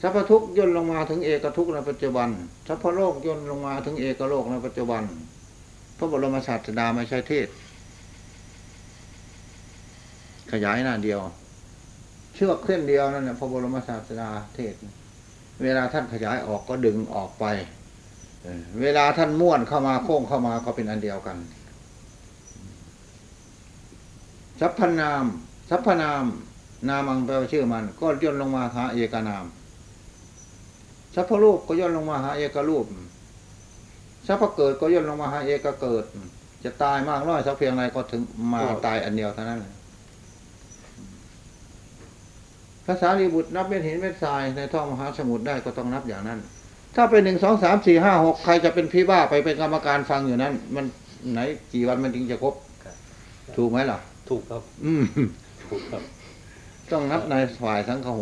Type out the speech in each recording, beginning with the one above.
สัพพทุกย่นลงมาถึงเอกทุกในปัจจุบันสัพพโลกย่นลงมาถึงเอกโลกในปัจจุบัน พระบรมศาสดาไม่ใช่เทศ ขยายหน้าเดียว เชือกเส้นเดียวนั่นแหละพระบรมศาสดาเทศ เวลาท่านขยายออกก็ดึงออกไปเออเวลาท่านม้วนเข้ามาโค้งเข้ามาก็เป็นอันเดียวกันสัพพนามสัพพนาม นามังแปลว่าชื่อมัน ก็ย่นลงมาหาเอกนาม สัพพรูปก็ย่นลงมาหาเอกรูปสัพพเกิดก็ย่นลงมาหาเอกเกิด จะตายมากน้อยสักเพียงไรก็ถึงมาตายอันเดียวเท่านั้นเลยภาษาลีบุตรนับเป็นหินเป็นทรายในท่องมหาสมุทรได้ก็ต้องนับอย่างนั้น ถ้าเป็นหนึ่งสองสามสี่ห้าหกใครจะเป็นพี่บ้าไปเป็นกรรมการฟังอยู่นั้น มันไหนกี่วันมันถึงจะครบครับถูกไหมล่ะ ถูกครับ อืมถูกครับ ต้องนับในฝ่ายสังฆโห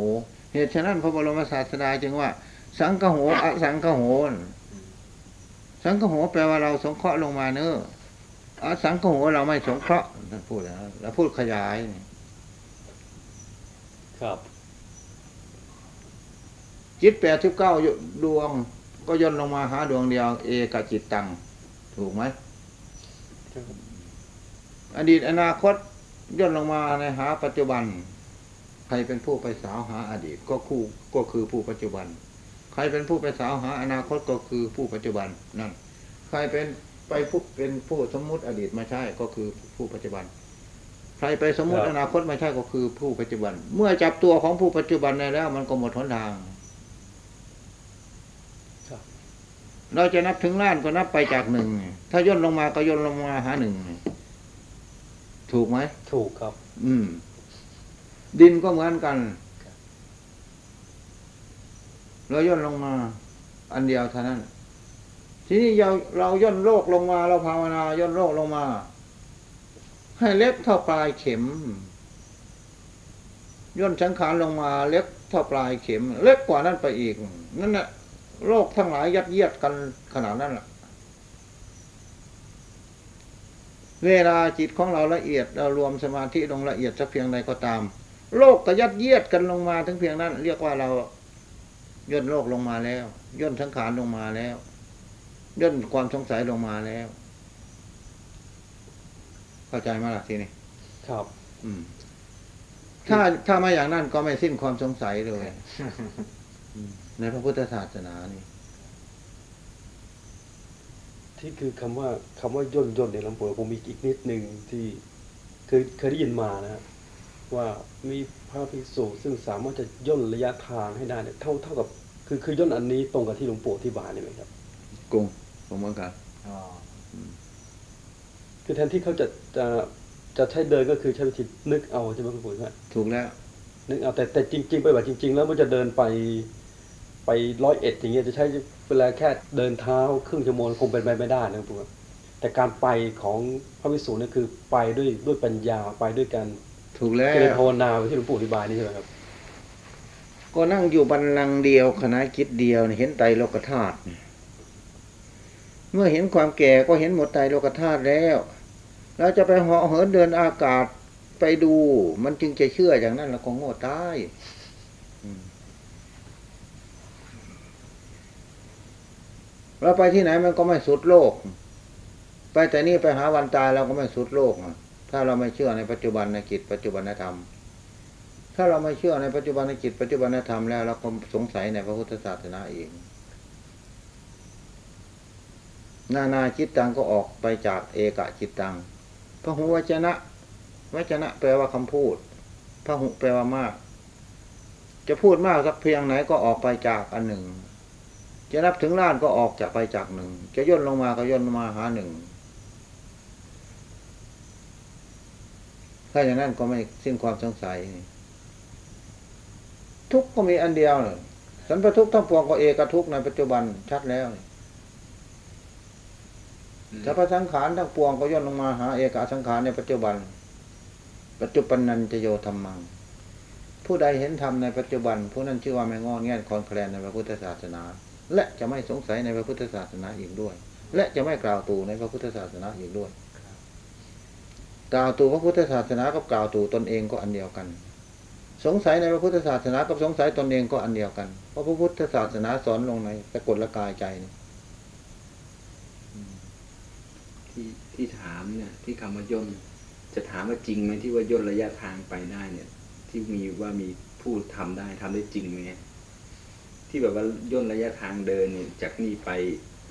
เหตุฉะนั้นพระบรมศาสดาจึงว่า สังฆโหอสังฆโหสังฆโหแปลว่าเราสงเคราะห์ลงมาเนอะอสังฆโหเราไม่สงเคราะห์ท่านพูดนะแล้วพูดขยายนี่ครับจิตแปดสิบเก้าดวง ก็ย่นลงมาหาดวงเดียว เอกจิตตัง ถูกไหมอดีตอนาคตย่นลงมาในหาปัจจุบัน ใครเป็นผู้ไปสาวหาอดีตก็คู่ก็คือผู้ปัจจุบันใค รเป็นผู้ไปสาวหาอนาคตก็คือผู้ปัจจุบันนั่นใครเป็นไปผู้เป็นผู้สมมุติอดีตมาใช่ก็คือผู้ปัจจุบัน ใครไปสมมุติครับอนาคตมาใช่ก็คือผู้ปัจจุบัน เมื่อจับตัวของผู้ปัจจุบันได้แล้ว มันก็หมดหนทางครับเราจะนับถึงล้านก็นับไปจากหนึ่งถ้าย่นลงมาก็ย่นลงมาหาหนึ่งถูกไหมถูกครับ อืม ดินก็เหมือนกันครับ เราย่นลงมา อันเดียวเท่านั้น ทีนี้เราเราย่นโลกลงมา เราภาวนาย่นโลกลงมา ให้เล็กเท่าปลายเข็ม ย่นสังขารลงมา เล็กเท่าปลายเข็ม เล็กกว่านั้นไปอีก นั่นแหละโลกทั้งหลายยัดเยียดกันขนาดนั้นแหละเวลาจิตของเราละเอียดเรารวมสมาธิลงละเอียดสักเพียงใดก็ตาม โลกก็ยัดเยียดกันลงมาถึงเพียงนั้น เรียกว่าเรา ย่นโลกลงมาแล้ว ย่นสังขารลงมาแล้ว ย่นความสงสัยลงมาแล้ว เข้าใจไหมล่ะทีนี้ครับ อืม ถ้าถ้าไม่อย่างนั้นก็ไม่สิ้นความสงสัยเลยอืมในพระพุทธศาสนานี่ ที่คือคำว่าคำว่าย่นย่นในลำโพงผมมีอีกนิดหนึ่งที่เคยเคยได้ยินมานะฮะว่ามี พระภิกษุซึ่งสามารถจะย่นระยะทางให้ได้เนี่ยเท่าเท่ากับ คือคือย่นอันนี้ตรงกับที่หลวงปู่อธิบายนี่ไหมครับกรุงผมเหมือนกันคือแทนที่เขาจะจะจะใช้เดินก็คือใช้วิธีนึกเอาใช่ไหมคุณปู่ใช่ไหมถูกแล้วนึกเอาแต่แต่จริงๆไปแบบจริง ๆ แล้วมันจะเดินไปไปร้อยเอ็ดอย่างเงี้ยจะใช้เวลาแค่เดินเท้าครึ่งชั่วโมงคงเป็นไปไม่ได้นะคุณปู่แต่การไปของพระวิสุเนี่ยคือไปด้วยด้วยปัญญาไปด้วยการ ถูกแล้วเจริญภาวนาที่หลวงปู่อธิบายนี่ใช่ไหมครับ ก็นั่งอยู่บันลังก์เดียวคณะคิดเดียวนี่เห็นไตรโลกธาตุนี่เมื่อเห็นความแก่ก็เห็นหมดไตรโลกธาตุแล้วเราจะไปเหาะเหินเดินอากาศไปดู มันจึงจะเชื่ออย่างนั้นแล้วก็โง่ตายอืมเราไปที่ไหนมันก็ไม่สุดโลก ไปแต่นี่ไปหาวันตายเราก็ไม่สุดโลกอะ ถ้าเราไม่เชื่อในปัจจุบันในกิจปัจจุบันธรรม ถ้าเราไม่เชื่อในปัจจุบันในจิตปัจจุบันธรรมแล้วเราก็สงสัยในพระพุทธศาสนาเองนานาจิตตังก็ออกไปจากเอกจิตตังพระหุวจนะวจนะแปลว่าคำพูดพระหุแปลว่ามาก จะพูดมากสักเพียงไหนก็ออกไปจากอันหนึ่ง จะนับถึงล้านก็ออกจากไปจากหนึ่ง จะย่นลงมาก็ย่นลงมาหาหนึ่ง ถ้าอย่างนั้นก็ไม่สิ้นความสงสัย ทุกข์ก็มีอันเดียวเลยสันปทุกข์ทั้งปวงก็เอกทุกข์ในปัจจุบันชัดแล้วนี่สัพพสังขารทั้งปวงก็ย่นลงมาหาเอกสังขารในปัจจุบัน ปัจจุบันนันจะโยธรรมัง ผู้ใดเห็นธรรมในปัจจุบัน ผู้นั้นชื่อว่าไม่งอนแง่นคอนแคลนในพระพุทธศาสนา และจะไม่สงสัยในพระพุทธศาสนาอีกด้วย และจะไม่กล่าวตูในพระพุทธศาสนาอีกด้วย กล่าวตูพระพุทธศาสนากับกล่าวตูตนเองก็อันเดียวกัน สงสัยในพระพุทธศาสนากับสงสัยตนเองก็อันเดียวกัน เพราะพระพุทธศาสนาสอนลงในสะกดละกายใจนี่ที่ที่ถามเนี่ย ที่คำว่าย่นจะถามว่าจริงไหมที่ว่าย่นระยะทางไปได้เนี่ย ที่มีว่ามีผู้ทำได้ทำได้จริงไหมที่แบบว่าย่นระยะทางเดินเนี่ยจากนี่ไป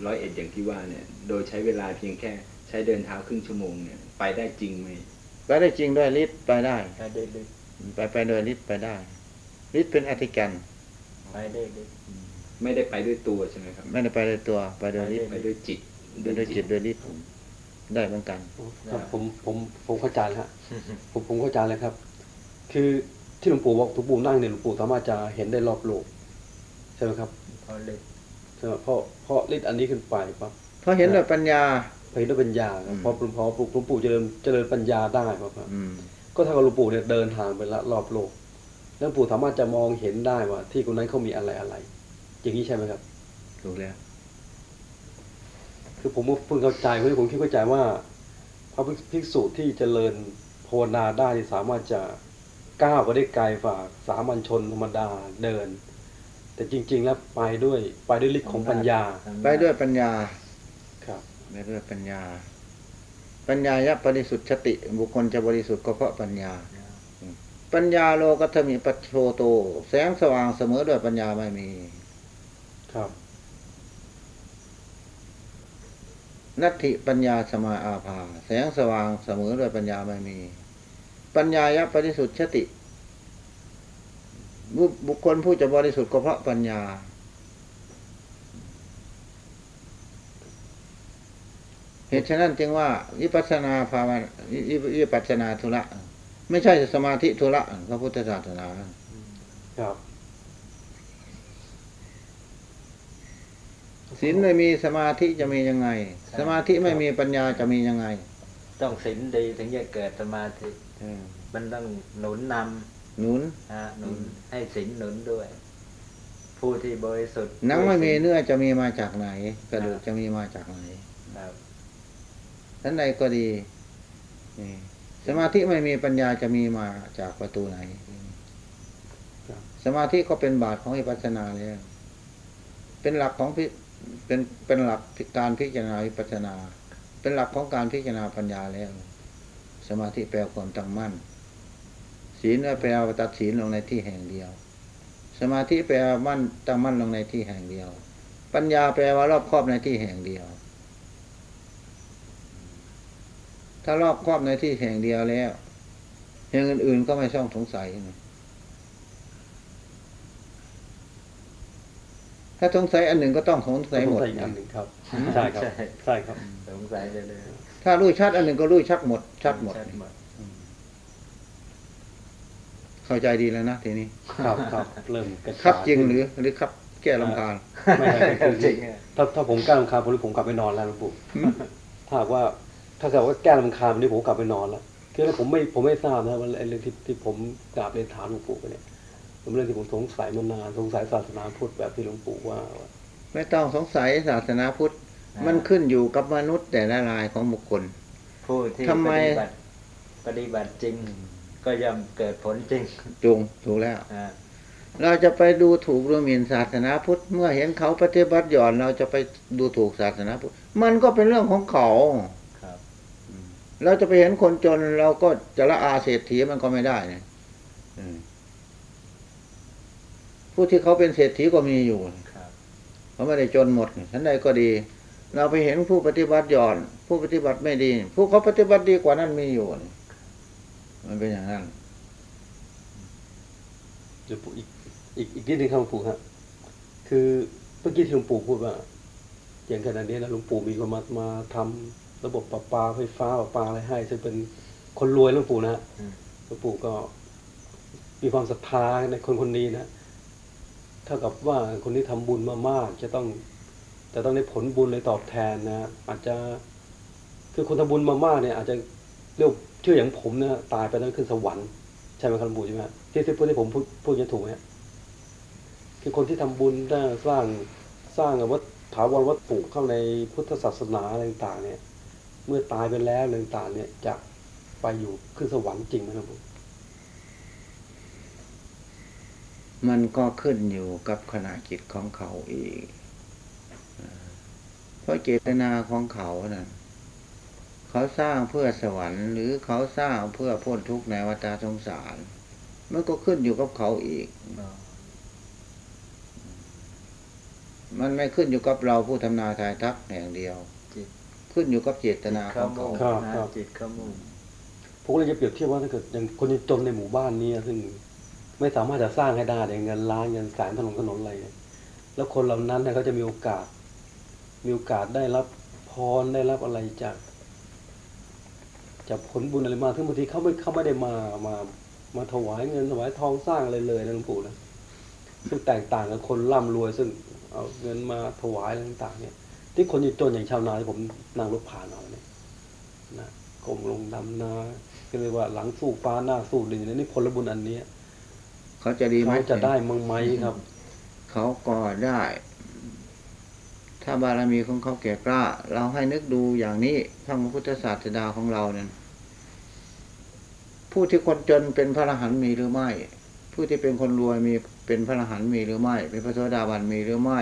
ร้อยเอ็ดอย่างที่ว่าเนี่ย โดยใช้เวลาเพียงแค่ใช้เดินเท้าครึ่งชั่วโมงเนี่ย ไปได้จริงไหมไปได้จริงด้วยฤทธิ์ไปได้ไปได้ลึกไปไปโดยฤทธิ์ไปได้ฤทธิ์เป็นอธิการไปได้ลึกไม่ได้ไปด้วยตัวใช่ไหมครับ ไม่ได้ไปโดยตัว ไปโดยฤทธิ์ไปด้วยจิตไปโดยจิตโดยฤทธิ์ได้เหมือนกันครับผมผมผมเข้าใจแล้วฮะผมผมเข้าใจแล้วครับ คือที่หลวงปู่บอกหลวงปู่นั่งเนี่ยหลวงปู่สามารถจะเห็นได้รอบโลกใช่ไหมครับเพราะลึกใช่ไหมเพราะเพราะฤทธิ์อันนี้ขึ้นไปปั๊บเพราะเห็นด้วยปัญญา ไปด้วยปัญญาครับอืมพอพอหลวงปู่เจริญเจริญปัญญาได้ปั๊บครับอืมก็เท่ากับหลวงปู่เนี่ยเดินทางไปละรอบโลกแล้วหลวงปู่สามารถจะมองเห็นได้ว่า ที่คนนั้นเขามีอะไรอะไร อย่างนี้ใช่ไหมครับถูกแล้วคือผมเพิ่งเข้าใจเพราะผมคิดเข้าใจว่า พระภิกษุที่เจริญภาวนาได้ที่สามารถจะก้าวไปได้ไกลฝ่าสามัญชนธรรมดาเดิน แต่จริง ๆ แล้วไปด้วยไปด้วยฤทธิ์ของปัญญา ไปด้วยปัญญาครับ ไปด้วยปัญญา ปัญญายะบริสุทธิ์ชติ บุคคลจะบริสุทธิ์ก็เพราะปัญญา ปัญญาโลกัตมิปัจโชโต แสงสว่างเสมอด้วยปัญญาไม่มี ครับนัตถิปัญญาสมาอาภา แสงสว่างเสมอด้วยปัญญาไม่มี ปัญญายะบริสุทธิ์ชติบุบุคคลผู้จะบริสุทธิ์ก็เพราะปัญญา เหตุฉะนั้นจึงว่าวิปัสสนาภาวนาวิวิวิปัสสนาธุระ ไม่ใช่สมาธิธุระพระพุทธศาสนา ครับศีลไม่มีสมาธิจะมียังไง สมาธิไม่มีปัญญาจะมียังไง ต้องศีลดีถึงจะเกิดสมาธิเออมันต้องหนุนนหนุนำนะหนุนให้ศีลหนุนด้วย ผู้ที่บริสุทธิ์หนังไม่มีด้วยศีลเนื้อจะมีมาจากไหน กระดูกครับจะมีมาจากไหนครับ ท่านใดก็ดีสมาธิไม่มีปัญญาจะมีมาจากประตูไหน สมาธิก็เป็นบาทของวิปัสนาแล้วเป็นหลักของพิเป็นเป็นหลักการพิจารณาวิปัสสนา เป็นหลักของการพิจารณาปัญญาแล้ว สมาธิแปลความตั้งมั่น ศีลแปลว่าตัดศีลลงในที่แห่งเดียว สมาธิแปลว่ามั่นตั้งมั่นลงในที่แห่งเดียว ปัญญาแปลว่ารอบครอบในที่แห่งเดียว ถ้ารอบครอบในที่แห่งเดียวแล้วอย่างอื่นๆก็ไม่ต้องสงสัยนะถ้าสงสัยอันหนึ่งก็ต้องสงสัยหมดอีกอันหนึ่งครับ ใช่ครับใช่ครับ สงสัยจะเลย ถ้ารู้ชัดอันหนึ่งก็รู้ชัดหมดชัดหมด ชัดหมด เข้าใจดีแล้วนะทีนี้ ครับครับเริ่มกระจายครับจริงหรือ หรือครับ แก้ลำคาญไม่ใช่คือจริงอะถ้าถ้าผมแก้ลำคาญผมผมกลับไปนอนแล้วหลวงปู่ถ้าหากว่า ถ้าเกิดว่าแก้ลำคาญวันนี้ผมกลับไปนอนแล้วคือผมไม่ผมไม่ทราบนะว่าไอ้เรื่องที่ที่ผมกราบเรียนถามหลวงปู่ไปเนี่ยเป็นเรื่องที่ผมสงสัยมานานสงสัยศาสนาพุทธแบบที่หลวงปู่ว่าว่าไม่ต้องสงสัยศาสนาพุทธมันขึ้นอยู่กับมนุษย์แต่ละรายของบุคคลผู้ที่ทำไมปฏิบัติปฏิบัติจริง ก็ย่อมเกิดผลจริงจุงถูกแล้วอ่าเราจะไปดูถูกดูหมิ่นศาสนาพุทธเมื่อเห็นเขาปฏิบัติหย่อนเราจะไปดูถูกศาสนาพุทธมันก็เป็นเรื่องของเขาครับ เราจะไปเห็นคนจนเราก็จะละอาเศรษฐีมันก็ไม่ได้นะอืมผู้ที่เขาเป็นเศรษฐีก็มีอยู่ครับเขาไม่ได้จนหมดฉันใดก็ดี เราไปเห็นผู้ปฏิบัติหย่อน ผู้ปฏิบัติไม่ดี ผู้เขาปฏิบัติดีกว่านั้นมีอยู่นี่มันเป็นอย่างนั้นหลวงปู่อีกอีกอีกนิดนึงครับหลวงปู่ฮะคือเมื่อกี้ที่หลวงปู่พูดว่าอย่างขนาดนี้นะหลวงปู่มีคนมามาทำ ระบบประปาไฟฟ้าประปาอะไรให้ซึ่งเป็นคนรวยหลวงปู่นะฮะหลวงปู่ก็มีความศรัทธาในคนคนนี้นะเท่ากับว่าคนที่ทำบุญมามาก จะต้องจะต้องได้ผลบุญเลยตอบแทนนะอาจจะคือคนทำบุญมามากเนี่ย อาจจะเรียกเชื่ออย่างผมนะตายไปต้องขึ้นสวรรค์ใช่ไหมครับหลวงปู่ใช่ไหมที่ที่พูดที่ผมพูดพูดจะถูกไหมคือคนที่ทำบุญได้สร้างสร้างวัตถาวรวัตถุเข้าในพุทธศาสนาอะไรต่างเนี่ย เมื่อตายไปแล้วอะไรต่างๆเนี่ยจะไปอยู่ขึ้นสวรรค์จริงไหมครับผมมันก็ขึ้นอยู่กับขณะจิตของเขาอีก เพราะเจตนาของเขานะ่ะ เขาสร้างเพื่อสวรรค์หรือเขาสร้างเพื่อพ้นทุกข์ในวัฏสงสาร มันก็ขึ้นอยู่กับเขาอีก มันไม่ขึ้นอยู่กับเราผู้ทำนาทายทักอย่างเดียว ขึ้นอยู่กับเจตนาขเขาองมุ่เขางนะจิตเขามุ่งผมก็เลยจะเปรียบเทียบว่าถ้าเกิดอย่างคนจนในหมู่บ้านนี้ซึ่งไม่สามารถจะสร้างให้ได้อย่างเงินล้านเงินแสนถนนถนนอะไรเนี่ยแล้วคนเหล่านั้นเนี่ยเขาจะมีโอกาส มีโอกาสได้รับพรได้รับอะไรจากจากผลบุญอะไรมาซึ่งบางทีเขาไม่เขาไม่ได้มามามาถวายเงินถวายทองสร้างอะไรเลยนะหลวงปู่นะซึ่งแตกต่างกับคนร่ำรวยซึ่งเอาเงินมาถวายอะไรต่างๆเนี่ย ที่คนจนอย่างชาวนาที่ผมนั่งรถผ่านเอาเนี่ยนะกรมลงดำนาก็เรียกว่าหลังสู้ฟ้าหน้าสู้ดินนี่ผลบุญอันเนี้ยเขาจะดีไหมเขาจะได้มั้งไหมครับ เขาก็ได้ ถ้าบารมีของเขาแก่กล้า เราให้นึกดูอย่างนี้พระพุทธศาสดาของเราเนี่ยผู้ที่คนจนเป็นพระอรหันต์มีหรือไม่ ผู้ที่เป็นคนรวยมีเป็นพระอรหันต์มีหรือไม่ เป็นพระโสดาบันมีหรือไม่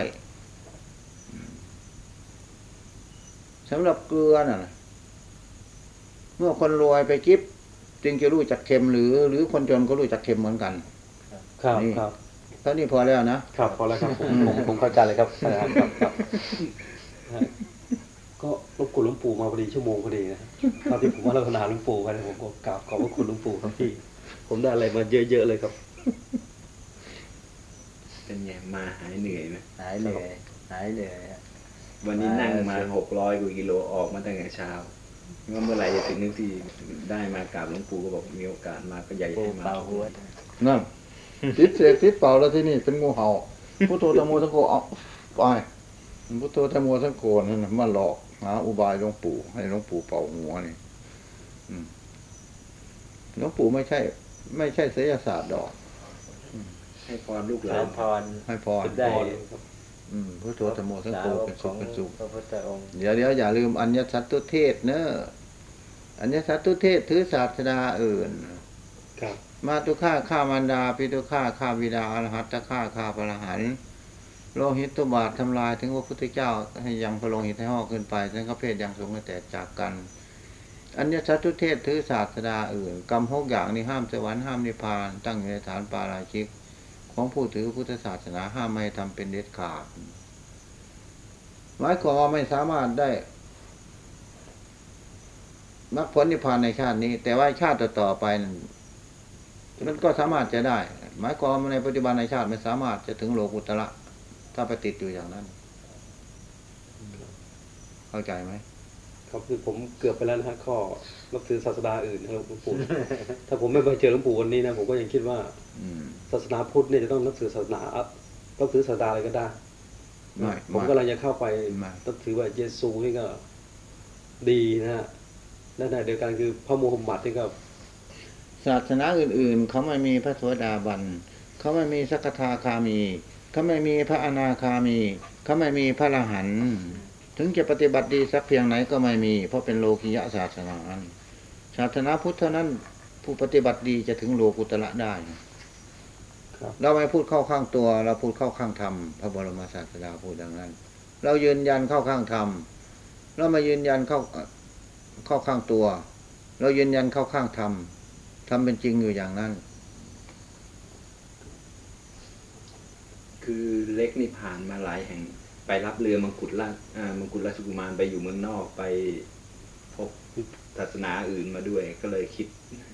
สำหรับเกลือน่ะ เมื่อคนรวยไปกิฟจึงจะรู้จักเค็มหรือ หรือคนจนก็รู้จักเค็มเหมือนกัน ครับนี่ครับเท่านี้พอแล้วนะ ครับพอแล้วครับผมผมผมเข้าใจเลยครับครับครับครับฮะก็รบกวนหลวงปู่มาพอดีชั่วโมงพอดีนะครับที่ผมว่าลักษณะหลวงปู่ไปผมก็กราบขอบพระคุณหลวงปู่ครับที่ ผมได้อะไรมาเยอะๆเลยครับ เป็นไงมาหายเหนื่อยไหมหายเหนื่อยหายเหนื่อยอะ วันนี้นั่งมาอ่าหกร้อยกว่ากิโลออกมาตั้งแต่เช้าว่าเมื่อไหร่จะถึงนึกที่ได้มากราบหลวงปู่ก็บอกมีโอกาสมาก็ใหญ่ปูให้มาเป่าหัวนั่นติดเสกติดเป่าแล้วที่นี่เป็นงูเห่าพุทโธธรรมโมสังโฆเอาไปพุทโธธรรมโมสังโฆนั่นน่ะมาหลอกหาอุบายหลวงปู่ให้หลวงปู่เป่าหัวนี่อืมหลวงปู่ไม่ใช่ ไม่ใช่ศิลศาสตร์ดอก ให้พรลูกหขลาอนพรให้พรได้ อืมพุทโธธรรมโมสังสาโฆวกเป็นขสุอขงเป็นสุขพระพุทธองค์เดี๋ยวเดี๋ยวอย่าลืมอัญญสัตตุเทศเนอะอัญญสัตตุเทศถือศาสดาอื่นครับมาตุฆ่าฆ่ามารดาปิตุฆ่าฆ่าบิดาอรหัตตฆ่าฆ่าพระอรหันต์โลหิตตุบาททำลายถึงพระพุทธเจ้าให้ยังพระโลหิตให้ห่อขึ้นไปทั้งข้าเพศยังสงฆ์ให้แตกจากกันอัญญสัตตุเทศถือศาสดาอื่นกรรมหกอย่างนี้ห้ามสวรรค์ห้ามนิพพาน ตั้งอยู่ในฐานปาราชิก ของผู้ถือพุทธศาสนาห้ามไม่ทำเป็นเด็ดขาด หมายความว่าไม่สามารถได้มรรคผลนิพพานในชาตินี้ แต่ว่าชาติต่อไปนั้นมันก็สามารถจะได้ หมายความในปัจจุบันในชาติไม่สามารถจะถึงโลกุตระถ้าไปติดอยู่อย่างนั้น เข้าใจไหม ครับคือผมเกือบไปแล้วนะฮะข้อนับถือศาสนาอื่นนะครับหลวงปู่ ถ้าผมไม่ไปเจอหลวงปู่วันนี้นะผมก็ยังคิดว่าอืม ศาสนาพุทธเนี่ยจะต้องนับถือศาสนานับถือศาสนาอะไรก็ได้ ไม่ผมไม่กำลังจะเข้าไปไม่ นับถือว่าเยซูนี่ก็ดีนะฮะและในเดียวกันคือพระโมฮัมหมัดนี่ก็ ศาสนาอื่นๆ เขาไม่มีพระโสดาบัน เขาไม่มีสักทาคามี เขาไม่มีพระอนาคามี เขาไม่มีพระอรหันต์ ถึงจะปฏิบัติดีสักเพียงไหนก็ไม่มี เพราะเป็นโลกิยะศาสนาศาสนาพุทธเท่านั้นผู้ปฏิบัติดีจะถึงโลกุตระได้ครับเราไม่พูดเข้าข้างตัว เราพูดเข้าข้างธรรมพระบรมศาสดาพูดดังนั้น เรายืนยันเข้าข้างธรรมเรามายืนยันเข้าเข้าข้างตัว เรายืนยันเข้าข้างธรรมทำเป็นจริงอยู่อย่างนั้น คือเล็กนี่ผ่านมาหลายแห่ง ไปรับเรือมังกุฎราชอ่ามังกุฎราชกุมารไปอยู่เมืองนอกไปพบศาสนาอื่นมาด้วย ก็เลยคิด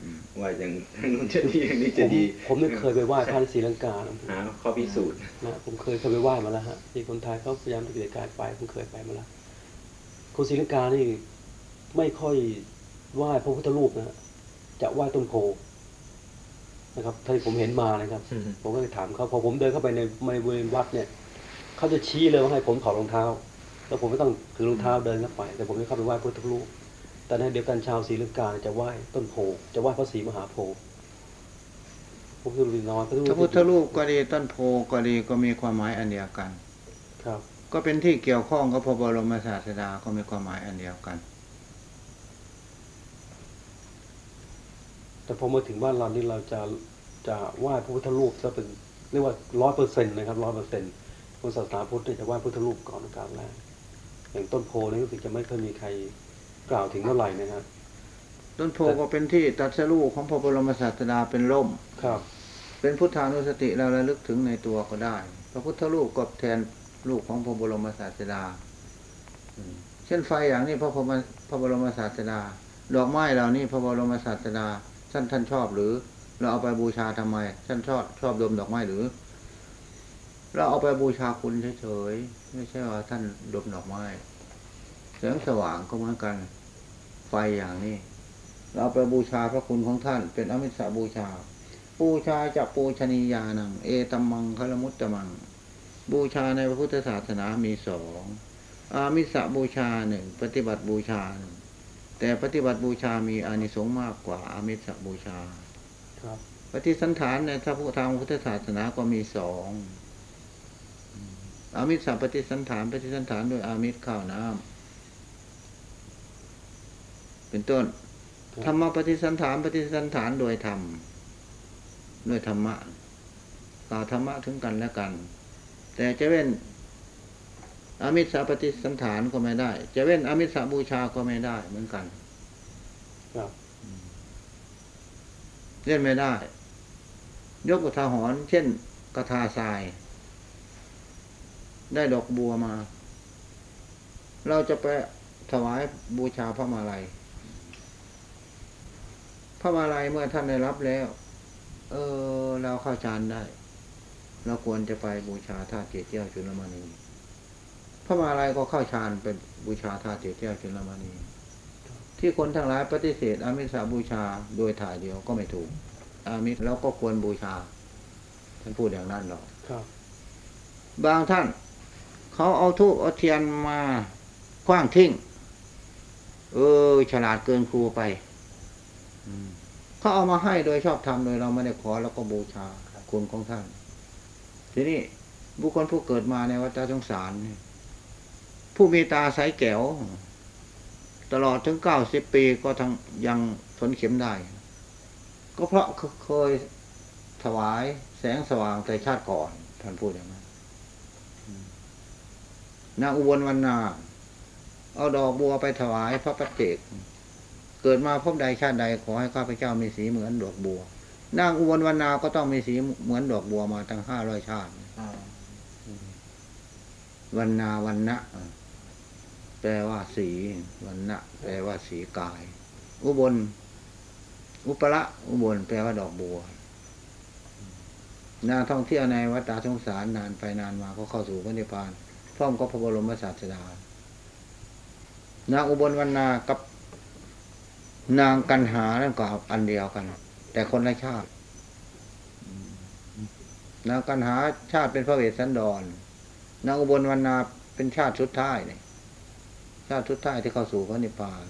อืมว่าอย่างนู้นจะดีอย่างนี้ผจะมดี ผมเนี่ยเคยไปไหว้พระที่ศรีลังกานะหาข้อพิสูจน์นะผมเคยเคยไปไหว้มาแล้วฮะที่คนไทยเขาพยายามจะเกิดการไปผมเคยไปมาแล้วคนศรีลังกานี่ไม่ค่อยไหว้พระพุทธรูปนะฮะจะไหว้ต้นโพนะครับที่ผมเห็นมานะครับ ผมก็เลยถามเขาพอผมเดินเข้าไปในในบริเวณวัดเนี่ย เขาจะชี้เลยว่าให้ผมถอดรองเท้า แล้วผมไม่ต้องถือรองเท้าเดินเข้าไป แต่ผมไม่เข้าไปไหว้พระพุทธรูปแต่ในเดียวกันชาวศรีลังกาเนี่ยจะไหว้ต้นโพจะไหว้พระศรีมหาโพธิ์พระพุทธรูปน้อยพระพระพุทธรูปก็ดีต้นโพก็ดีก็มีความหมายอันเดียวกัน ครับ ก็เป็นที่เกี่ยวข้องกับพระบรมศาสดาก็มีความหมายอันเดียวกัน แต่พอมาถึงบ้านเรานี่เราจะจะไหว้พระพุทธรูปจะเป็นเรียกว่าร้อยเปอร์เซ็นต์นะครับร้อยเปอร์เซ็นต์ คนศาสนาพุทธเนี่ยจะไหว้พุทธรูปก่อนในการแรกอย่างต้นโพนี่รู้สึกจะไม่เคยมีใครกล่าวถึงเท่าไหร่นะครับต้นโพก็เป็นที่ตรัสรู้ของพระบรมศาสดาเป็นร่มครับ เป็นพุทธานุสติเราระลึกถึงในตัวก็ได้ พระพุทธรูปก็แทนรูปของพระบรมศาสดาอืมเช่นไฟอย่างนี้พระพรหมพระบรมศาสดา ดอกไม้เหล่านี้พระบรมศาสดาท่านท่านชอบหรือ เราเอาไปบูชาทำไมท่านชอบชอบดมดอกไม้หรือ เราเอาไปบูชาคุณเฉยๆไม่ใช่ว่าท่านดมดอกไม้แสงสว่างก็เหมือนกัน ไฟอย่างนี้ เราเอาไปบูชาพระคุณของท่าน เป็นอมิสาบูชา บูชาจากปูชนียานัง เอตัมมังคลมุตตมัง บูชาในพระพุทธศาสนามีสองอามิสบูชาหนึ่งปฏิบัติบูชาหนึ่งแต่ปฏิบัติบูชามีอานิสงส์มากกว่าอามิสบูชา ครับปฏิสันฐานในทางทางพุทธศาสนาก็มีสอง อามิสปฏิสันฐานปฏิสันฐานด้วยอามิสข้าวน้ำเป็นต้นธรรมปฏิสันฐานปฏิสันฐานโดยธรรมด้วยธรรมะกล่าวธรรมะถึงกันและกัน แต่จะเว้นอมิสสปฏิสันฐานก็ไม่ได้ จะเว้นอมิสสบูชาก็ไม่ได้เหมือนกันครับเล่นไม่ได้ ยกกระทาหรณ์เช่นกระทาทราย ได้ดอกบัวมา เราจะไปถวายบูชาพระมาลัย พระมาลัยเมื่อท่านได้รับแล้ว เออ เราเข้าฌานได้ เราควรจะไปบูชาธาตุเจดเจ้าจุลมณีพระมาลัยก็เข้าฌานเป็นบูชาธาตุเจดเจ้าจุลมณีที่คนทั้งหลายปฏิเสธอามิสาบูชาโดยถ่ายเดียวก็ไม่ถูก อามิสเราก็ควรบูชา ท่านพูดอย่างนั้นหรอกครับบางท่าน เขาเอาทูบเอาเทียนมาคว้างทิ้ง เออ ฉลาดเกินครูไปเขาเอามาให้โดยชอบทำโดยเราไม่ได้ขอแล้วก็บูชาคุณของท่าน ทีนี้บุคคลผู้เกิดมาในวัฏสงสาร ผู้มีตาใสแก้ว ตลอดถึงเก้าสิบปีก็ทั้งยังทนเข็มได้ ก็เพราะเคยถวายแสงสว่างแต่ชาติก่อน ท่านพูดอย่างนั้น นางอุบลวรรณาเอาดอกบัวไปถวายพระปัจเจก เกิดมาพบใดชาติใดขอให้ข้าพเจ้ามีสีเหมือนดอกบัวนางอุบลวรรณาก็ต้องมีสีเหมือนดอกบัวมาตั้งห้าร้อยชาติวันนาวันนะแปลว่าสีวันนะแปลว่าสีกาย อุบล อุปละอุบลแปลว่าดอกบัวนาท่องเที่ยวในวัดตาสงสารนานไปนานมาก็เข้าสู่พระนิพพาน ร้อมกับพระบรมศาสดานางอุบลวรรณากับนางกันหานั่นก็อันเดียวกัน แต่คนละชาติ นางกันหาชาติเป็นพระเวสสันดร นางอุบลวรรณาเป็นชาติสุดท้ายเนี่ยชาติสุดท้ายที่เข้าสู่พระนิพพาน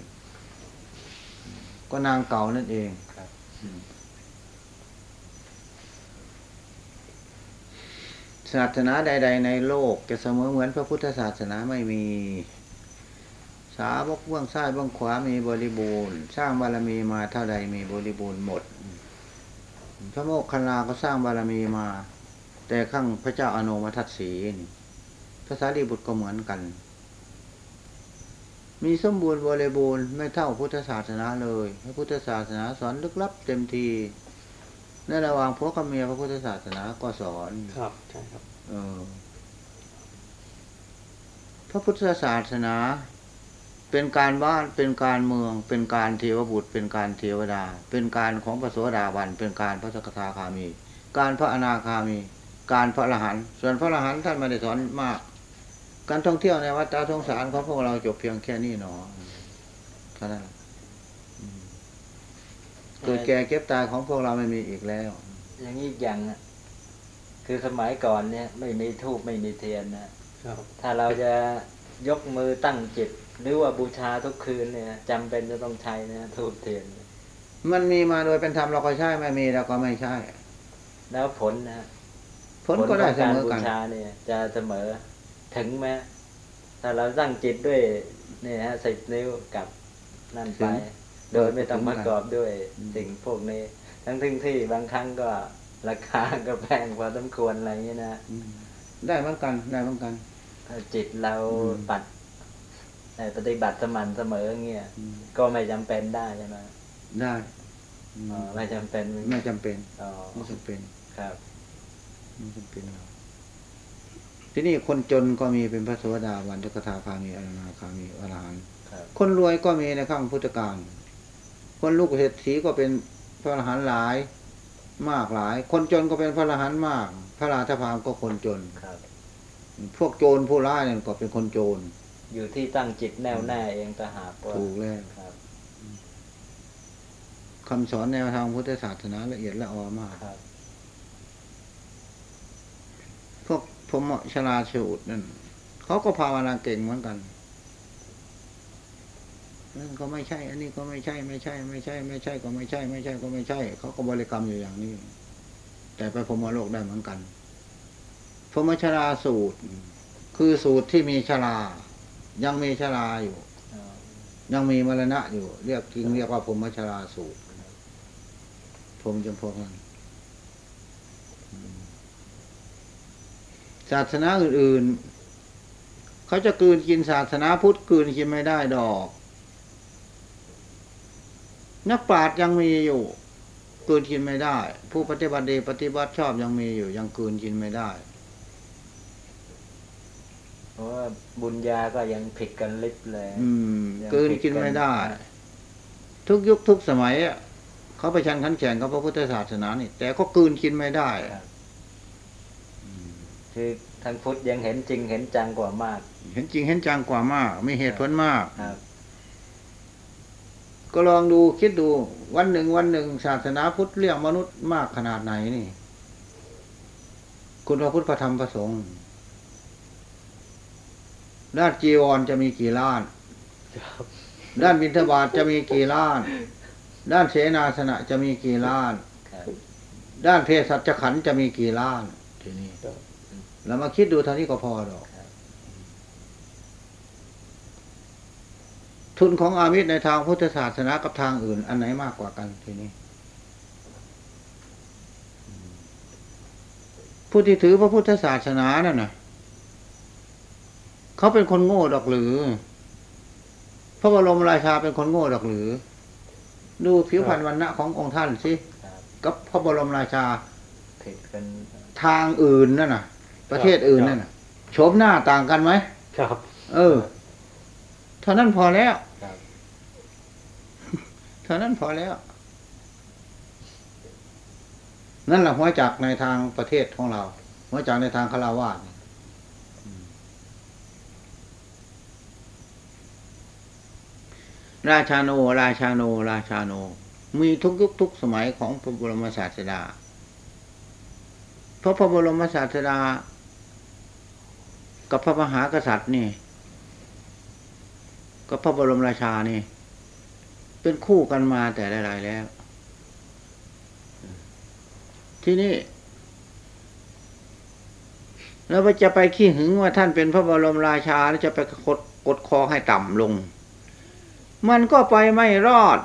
ก็นางเก่านั่นเอง ครับ ศาสนาใด ๆ ในโลกจะเสมอเหมือนพระพุทธศาสนาไม่มี สาวกเบื้องซ้ายเบื้องขวามีบริบูรณ์ สร้างบารมีมาเท่าใดมีบริบูรณ์หมด พระโมคคัลลาก็สร้างบารมีมา แต่ข้างพระเจ้าอโนมทัตสีพระสารีบุตรก็เหมือนกัน มีสมบูรณ์บริบูรณ์ไม่เท่าพุทธศาสนาเลยพระพุทธศาสนาสอนลึกลับเต็มที ในระหว่างพวกกับเมียพระพุทธศาสนาก็สอนครับ ใช่ครับ เออ พระพุทธศาสนา เป็นการบ้านเป็นการเมือง เป็นการเทวบุตร เป็นการเทวดา เป็นการของพระโสดาบัน เป็นการพระสกทาคามี การพระอนาคามี การพระอรหันต์ส่วนพระอรหันต์ท่านไม่ได้สอนมาก การท่องเที่ยวในวัดตาทงสารของพวกเราจบเพียงแค่นี้หนอเท่านั้นอืม เกิดแก่เก็บตายของพวกเราไม่มีอีกแล้ว อย่างนี้อีกอย่างอะคือสมัยก่อนเนี่ย ไม่มีทูบไม่มีเทียนนะครับถ้าเราจะยกมือตั้งจิต หรือว่าบูชาทุกคืนเนี่ยจำเป็นจะต้องใช้นะทูบเทียน มันมีมาโดยเป็นธรรมเราก็ใช่ไม่มีเราก็ไม่ใช่ แล้วผลนะผลก็ได้ขเสองมการอบูกันชาเนี่ย จะเสมอถึงแม้ถ้าเราตั้งจิตด้วยเนี่ยฮะสิบนิ้วกับนั่นไป โดยไม่ต้องประกอบด้วยสิ่งพวกนี้ ทั้งทึ่งที่บางครั้งก็ราคาก็แพงพอสมควรอะไรอย่างเงี้ยนะได้เหมือนกันได้เหมือนกันถ้าจิตเราอืมปัดเอ่อปฏิบัติสม่ำเสมอเงี้ยก็ไม่จำเป็นได้ใช่ไหมได้อ๋อไม่จำเป็นไม่จำเป็นอ๋อไม่จำเป็นครับไม่จำเป็นหรอกที่นี่คนจนก็มีเป็นพระโสดาบันทุกทาคามีอรนาคามีอรหันต์ครับคนรวยก็มีในข้างพุทธการ คนลูกเศรษฐีก็เป็นพระอรหันต์หลายมากหลาย คนจนก็เป็นพระอรหันต์มาก พระราชพามก็คนจนครับ พวกโจรผู้ร้ายเนี่ยก็เป็นคนโจร อยู่ที่ตั้งจิตแน่วแน่เองแต่หากว่าถูกแล้วครับคำสอนแนวทางพุทธศาสนาละเอียดละออมากครับ พวกพรหมชลาสูตรนั่นเขาก็ภาวนาเก่งเหมือนกัน นั่นก็ไม่ใช่ อันนี้ก็ไม่ใช่ ไม่ใช่ ไม่ใช่ ไม่ใช่ก็ไม่ใช่ ไม่ใช่ก็ไม่ใช่ เขาก็บริกรรมอยู่อย่างนี้ แต่ไปพรมโลกได้เหมือนกันพรมชลาสูตร คือสูตรที่มีชลายังมีชลาอยู่ ยังมีมรณะอยู่ เรียกจริงเรียกว่าพรมชลาสูตรพรมจำพวกนั้นศาสนาอื่นๆ เขาจะกืนกินศาสนาพุทธกืนกินไม่ได้ดอก นักปราชญ์ยังมีอยู่กลืนกินไม่ได้ ผู้ปฏิบัติดีปฏิบัติชอบยังมีอยู่ ยังกลืนกินไม่ได้ เพราะว่าบุญญาก็ยังผิดกันลิบเลย อืมยังกลืนกินไม่ได้ผิกันทุกยุคทุกสมัยอะเขาไปชันขันแข่งกับพระพุทธศาสนานี่ แต่ก็กลืนกินไม่ได้ครับคือทางพุทธยังเห็นจริงเห็นจังกว่ามาก เห็นจริงเห็นจังกว่ามาก มีเหตุผลมาก ครับ ก็ลองดูคิดดูวันหนึ่งวันหนึ่ง ศาสนาพุทธเลี้ยงมนุษย์มากขนาดไหนนี่ คุณพระพุทธพระธรรมพระสงฆ์ด้านจีวรจะมีกี่ล้านครับด้านบิณฑบาตจะมีกี่ล้าน ด้านเสนาสนะจะมีกี่ล้านครับด้านเภสัชขันธ์จะมีกี่ล้านทีนี้ครับเรามาคิดดูเท่านี้ก็พอหรอก ครับ ทุนของอามิตรในทางพุทธศาสนากับทางอื่น อันไหนมากกว่ากันทีนี้ ผู้ที่ถือพระพุทธศาสนานั่นน่ะเขาเป็นคนโง่ดอกหรือ พระบรมราชาเป็นคนโง่ดอกหรือ ดูผิวพรรณวันณะขององค์ท่านสิครับกับพระบรมราชาผิดกันทางอื่นนั่นน่ะ ประเทศอื่นนั่นน่ะโฉมหน้าต่างกันไหมครับ เออ เท่านั้นพอแล้วครับเท่านั้นพอแล้ว นั่นแหละหัวจักในทางประเทศของเรา หัวจักในทางคาราวาสราชาโน ราชาโน ราชาโน มีทุกยุคทุกสมัยของพระบรมศาสดา เพราะพระบรมศาสดา กับพระมหากษัตริย์นี่ กับพระบรมราชานี่ เป็นคู่กันมาแต่หลายๆแล้ว ที่นี่แล้วจะไปขี้หึงว่าท่านเป็นพระบรมราชาแล้วจะไปกดกดคอให้ต่ำลง มันก็ไปไม่รอด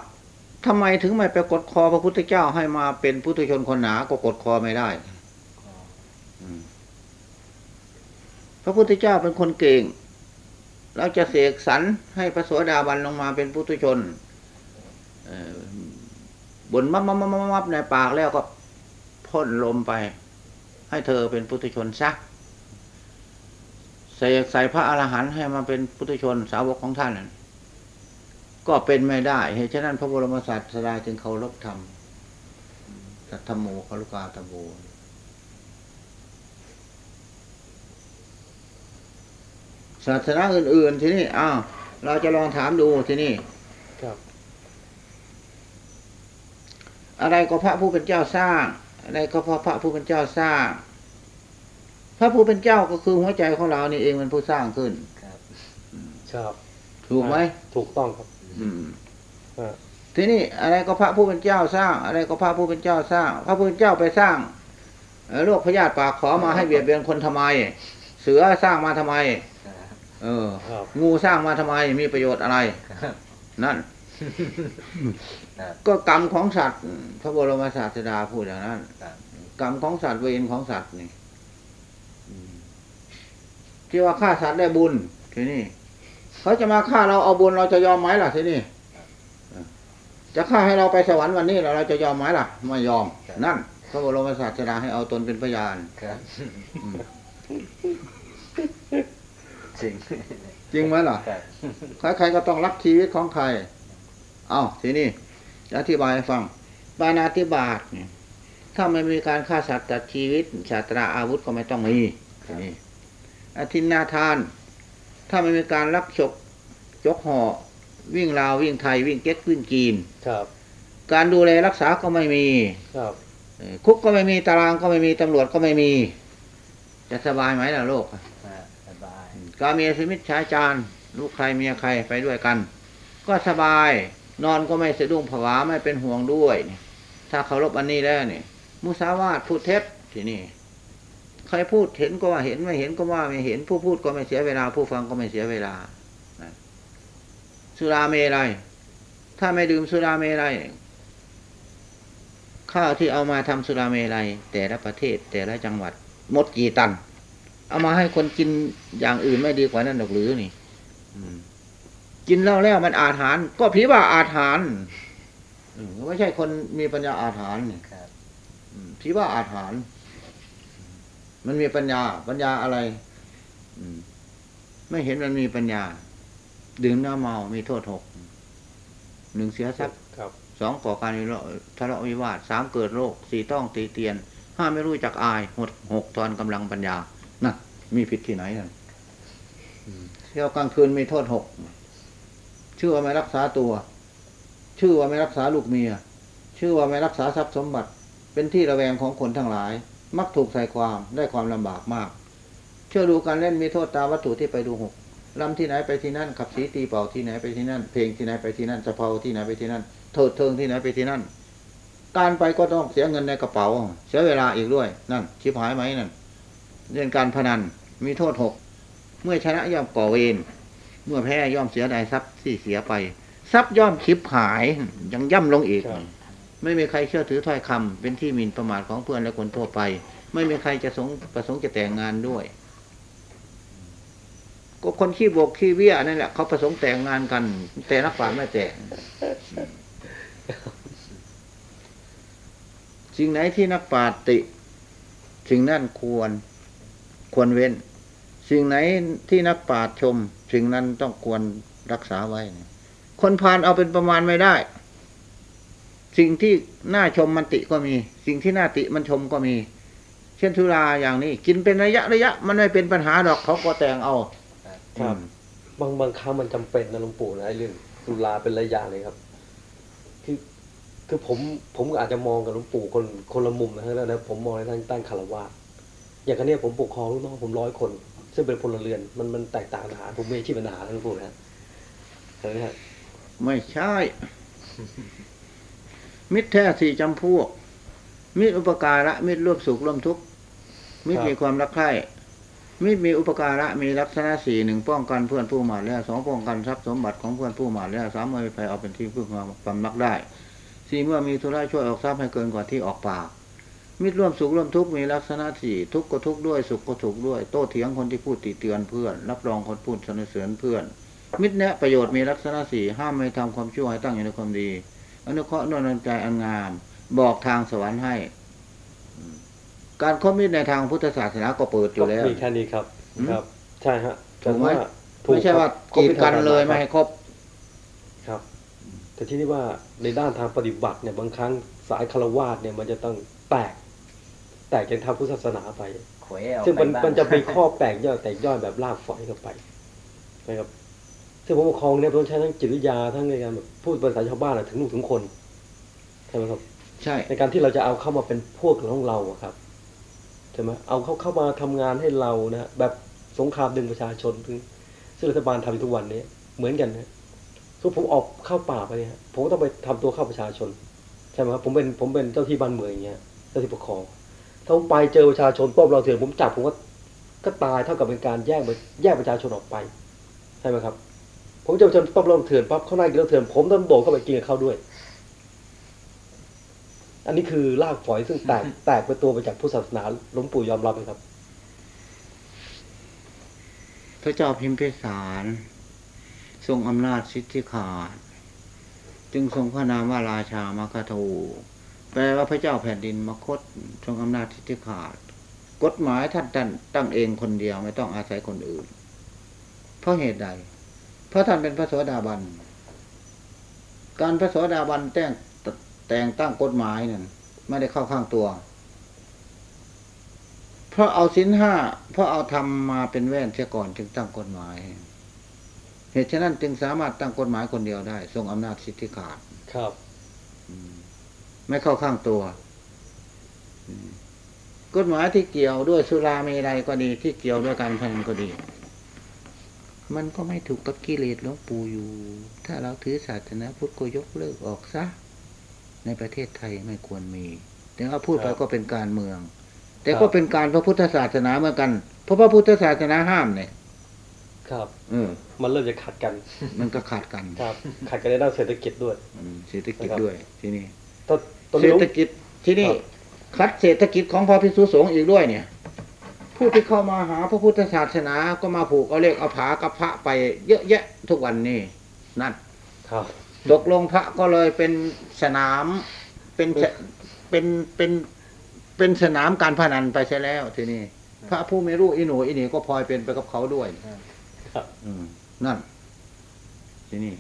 ทำไมถึงไม่ไปกดคอพระพุทธเจ้าให้มาเป็นพุทธชนคนหนาก็กดคอไม่ได้พระพุทธเจ้าเป็นคนเก่ง เราจะเสกสรรให้พระโสดาบันลงมาเป็นพุทุชน บนมับมับมับมับมับในปากแล้วก็พ่นลมไป ให้เธอเป็นพุทุชนซะเสกใส่พระอรหันต์ให้มาเป็นพุทุชนสาวกของท่านนั่นก็เป็นไม่ได้ เหตุฉะนั้นพระบรมศาสดาจึงเคารพธรรมสัทธโมคารุกาตโมศาสนาอื่น ๆ ที่นี่อ้าวเราจะลองถามดูที่นี่ ครับ อะไรก็พระผู้เป็นเจ้าสร้าง อะไรก็เพราะพระผู้เป็นเจ้าสร้าง พระผู้เป็นเจ้าก็คือหัวใจของเรานี่เองเป็นผู้สร้างขึ้นครับครับถูกไหมถูกต้องครับอืมอ่าทีนี่อะไรก็พระผู้เป็นเจ้าสร้าง อะไรก็พระผู้เป็นเจ้าสร้าง พระผู้เป็นเจ้าไปสร้างเอ่อโรคพยาธิปากขอมาให้เบียดเบียนคนทำไม เสือสร้างมาทำไมครับเออครับงูสร้างมาทำไมมีประโยชน์อะไรครับนั่นครับ ก็กรรมของสัตว์ พระบรมศาสดาพูดอย่างนั้นครับกรรมของสัตว์เวรของสัตว์นี่อืมที่ว่าฆ่าสัตว์ได้บุญทีนี่เขาจะมาฆ่าเราเอาบุญเราจะยอมไหมล่ะทีนี่จะฆ่าให้เราไปสวรรค์วันนี้เราจะยอมไหมล่ะไม่ยอม นั่นพระบรมศาสดาให้เอาตนเป็นพยานครับอืมจริงจริงไหมล่ะครับใครๆก็ต้องรักชีวิตของใคร เอาทีนี้จะอธิบายให้ฟังปานาติบาตเนี่ยถ้าไม่มีการฆ่าสัตว์ตัดชีวิตศาสตราอาวุธก็ไม่ต้องมีทีนี้อธินนาทาน ถ้าไม่มีการลักฉกยกห่อวิ่งราววิ่งไทยวิ่งเก๊กวิ่งจีนครับ การดูแลรักษาก็ไม่มีครับเอ่อคุกก็ไม่มีตารางก็ไม่มีตำรวจก็ไม่มี จะสบายไหมล่ะโลกอ่าสบายการมีสมิตรชายจานลูกใครเมียใครไปด้วยกัน ก็สบาย นอนก็ไม่สะดุ้งผวาไม่เป็นห่วงด้วยนี่ถ้าเคารพอันนี้แล้วนี่มุสาวาทพูดเท็จที่นี่ใครพูดเห็นก็ว่าเห็นไม่เห็นก็ว่าไม่เห็น ผู้พูดก็ไม่เสียเวลา ผู้ฟังก็ไม่เสียเวลาสุราเมรัยถ้าไม่ดื่มสุราเมรัยข้าวที่เอามาทำสุราเมรัยแต่ละประเทศแต่ละจังหวัดหมดกี่ตัน เอามาให้คนกินอย่างอื่นไม่ดีกว่านั้นหรอกหรือนี่ อืม กินเหล้าแล้วมันอาถรรพ์ก็ผีว่าอาถรรพ์อืมไม่ใช่คนมีปัญญาอาถรรพ์นี่ครับอืมผีว่าอาถรรพ์มันมีปัญญา ปัญญาอะไรอืมไม่เห็นมันมีปัญญา ดื่มน้ำเมามีโทษหกหนึ่งเสียทรัพย์ครับสองก่อการวิโรทะเลาะวิวาทสามเกิดโรคสี่ต้องตีเตียนห้าไม่รู้จักอายหกหกทอนกำลังปัญญานั่นมีผิดที่ไหนนั่นเที่ยวกลางคืนมีโทษหก ชื่อว่าไม่รักษาตัว ชื่อว่าไม่รักษาลูกเมีย ชื่อว่าไม่รักษาทรัพย์สมบัติ เป็นที่ระแวงของคนทั้งหลาย มักถูกใส่ความได้ความลำบากมาก เชื่อดูการเล่นมีโทษตามวัตถุที่ไปดูหกลำที่ไหนไปที่นั่นขับสีตีเป่าที่ไหนไปที่นั่น เพลงที่ไหนไปที่นั่นสะเพาที่ไหนไปที่นั่นเถิดเทิงที่ไหนไปที่นั่น การไปก็ต้องเสียเงินในกระเป๋า เสียเวลาอีกด้วย นั่น ชิบหายไหมนั่นเรื่องการพนันมีโทษหกเมื่อชนะย่อมก่อเวร เมื่อแพ้ย่อมเสียดายทรัพย์ที่เสียไป ทรัพย์ย่อมชิบหาย ยังย่ำลงอีกครับไม่มีใครเชื่อถือถ้อยคำเป็นที่หมิ่นประมาทของเพื่อนและคนทั่วไป ไม่มีใครจะสงประสงค์จะแต่งงานด้วย ก็คนขี้บกขี้เบี้ยนั่นแหละเขาประสงค์แต่งงานกัน แต่นักปราชญ์ไม่แต่งสิ่งไหนที่นักปราชญ์ติสิ่งนั้นควร ควรเว้น สิ่งไหนที่นักปราชญ์ชม สิ่งนั้นต้องควรรักษาไว้เนี่ยคนพาลเอาเป็นประมาณไม่ได้ สิ่งที่น่าชมมันติก็มี สิ่งที่น่าติมันชมก็มี เช่นทุราอย่างนี้ กินเป็นระยะระยะ มันไม่เป็นปัญหาดอกเขาก็แต่งเอา ครับอืมบางบางครั้งมันจำเป็นนะหลวงปู่นะไอ้เรื่องสุราเป็นระยะเลยครับ คือคือผมผมอาจจะมองกับหลวงปู่คนคนละมุมนะฮะแล้วนะผมมองในทางด้านคารวะอย่างกันเนี้ยผมปกครองลูกน้องผมร้อยคน ซึ่งเป็นพลเรือนมันมันแตกต่างทหารผมไม่ใช่เป็นทหารนะหลวงปู่นะเห็นไหมไม่ใช่ มิตรแท้สี่จำพวก มิตรอุปการะ มิตรร่วมสุขร่วมทุกข์มิตรมีความรักใคร่มิตรมีอุปการะมีลักษณะสี่หนึ่งป้องกันเพื่อนผู้มาแล้วสองป้องกันทรัพย์สมบัติของเพื่อนผู้มาแล้วสามไม่มีภัยเอาเป็นที่พึ่งความมักได้สี่เมื่อมีธุระช่วยออกทรัพย์ให้เกินกว่าที่ออกปาก มิตรร่วมสุขร่วมทุกข์มีลักษณะสี่ทุกข์ก็ทุกข์ด้วยสุขก็สุขด้วย โต้เถียงคนที่พูดติเตือนเพื่อน รับรองคนพูดสนเสริญเพื่อน มิตรแนะประโยชน์มีลักษณะสี่ห้ามไม่ทำความชั่วให้ตั้งอยู่ในความดีอนุเคราะห์นวลนใจอันงาม บอกทางสวรรค์ให้อืมการคบมิตรในทางพุทธศาสนาก็เปิดอยู่แล้วมีแค่นี้ครับอืมครับ ใช่ฮะถูกไหมแต่ว่าถูไม่ใช่ว่าครับกีดกันเลยครบไม่ให้ครบครับ แต่ที่นี่ว่าในด้านทางปฏิบัติเนี่ยบางครั้งสายคารวาสเนี่ยมันจะต้องแตก แตกจากทางพุทธศาสนาไปเขวยออกซึ่งไปมันบ้างมันจะเป็นข้อแตกย่อยแตกย่อยแบบลากฝอยเข้าไปนะครับซึ่งผู้ปกครองเนี่ยต้องใช้ทั้งจิตวิทยาทั้งในการแบบพูดภาษาชาวบ้านอะถึงลูกถึงคนใช่ไหมครับ ใช่ ในการที่เราจะเอาเข้ามาเป็นพวกของเราอะครับใช่ไหมเอาเขาเข้ามาทำงานให้เรานะฮะแบบสงครามดึงประชาชนซึ่งซึ่งรัฐบาลทำอยู่ทุกวันนี้เหมือนกันนะทุกผมออกเข้าป่าไปเนี่ยผมก็ต้องไปทำตัวเข้าประชาชนใช่ไหมครับผมเป็นผมเป็นเจ้าที่บ้านเมืองอย่างเงี้ยเจ้าที่ปกครอง ถ้าผมไปเจอประชาชนป้อมเราเถื่อนผมจับผมก็ก็ตายเท่ากับเป็นการแยกแยกประชาชนออกไปใช่ไหมครับ ผมเจอประชาชนป้อมเราเถื่อนปั๊บเขาไล่กินเราเถื่อนผมต้องโดดเข้าไปกินกับเขาด้วย อันนี้คือรากฝอยซึ่งแตกแตกเป็นตัวมาจากพุทธศาสนาหลวงปู่ยอมรับไหมครับ พระเจ้าพิมพิสารทรงอำนาจสิทธิขาด จึงทรงพระนามว่าราชามคโทแป ลว่าพระเจ้าแผ่นดินมคตทรงอำนาจสิทธิขาด กฎหมายท่านตั้งตั้งเองคนเดียวไม่ต้องอาศัยคนอื่น เพราะเหตุใด เพราะท่านเป็นพระโสดาบัน การพระโสดาบันแต่งแต่งตั้งกฎหมายนั่นไม่ได้เข้าข้างตัว เพราะเอาสินห้าเพราะเอาทำมาเป็นแว่นเสียก่อนจึงตั้งกฎหมาย เหตุฉะนั้นจึงสามารถตั้งกฎหมายคนเดียวได้ ทรงอำนาจสิทธิขาด ครับ อืม ไม่เข้าข้างตัวอืมกฎหมายที่เกี่ยวด้วยสุราเมรัยก็ดีที่เกี่ยวด้วยการพนันก็ดี มันก็ไม่ถูกกับกิเลสหลวงปู่อยู่ ถ้าเราถือศาสนาพุทธก็ยกเลิกออกซะในประเทศไทยไม่ควรมี แต่ว่าพูดไปครับก็เป็นการเมือง แต่ครับก็เป็นการพระพุทธศาสนาเหมือนกัน เพราะพระพุทธศาสนาห้ามเนี่ย ครับเออมันเริ่มจะขัดกัน มันก็ขาดกัน ครับ ขัดกันในด้านเศรษฐกิจด้วยอืมเศรษฐกิจนะครับด้วย ที่นี่ตอนตอน เศรนี้ษฐกิจที่นี่ครับคัดเศรษฐกิจของพระภิกษุสงฆ์อีกด้วยเนี่ย ผู้ที่เข้ามาหาพระพุทธศาสนาก็มาผูกเอาเลขเอาผากับพระไปเยอะแยะทุกวันนี้นั่นครับตกลงพระก็เลยเป็นสนามเป็นสเป็นเป็นเป็นสนามการพนันไปใช่แล้วทีนี้พระผู้ไม่รู้อีหนูอีนี่ก็พลอยเป็นไปกับเขาด้วยครับอืมนั่นทีนี้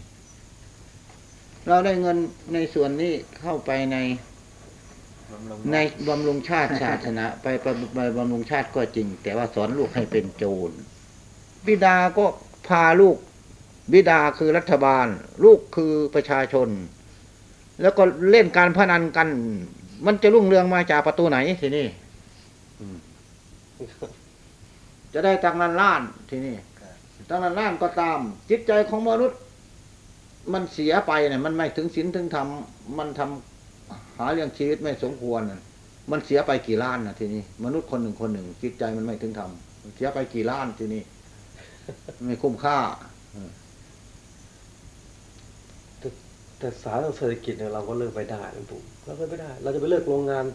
เราได้เงินในส่วนนี้เข้าไปในบำรุงในบำรุงชาติศาสนาไปไปไปบำรุงชาติก็จริง แต่ว่าสอนลูกให้เป็นโจรบิดาก็พาลูก บิดาคือรัฐบาล ลูกคือประชาชน แล้วก็เล่นการพนันกัน มันจะรุ่งเรืองมาจากประตูไหนทีนี่จะได้ตังนันล้านทีนี่ตังนันล้านก็ตาม จิตใจของมนุษย์ มันเสียไปเนี่ยมันไม่ถึงศีลถึงธรรมมันทำหาเรื่องชีวิตไม่สมควรน่ะมันเสียไปกี่ล้านนะทีนี้ มนุษย์คนหนึ่งคนหนึ่ง จิตใจมันไม่ถึงธรรมเสียไปกี่ล้านทีนี้ไม่คุ้มค่าแต่สายทางเศรษฐกิจเนี่ยเราก็เลิกไปได้หลวงปู่เราเลิกไม่ได้ เราจะไปเลิกโรงงาน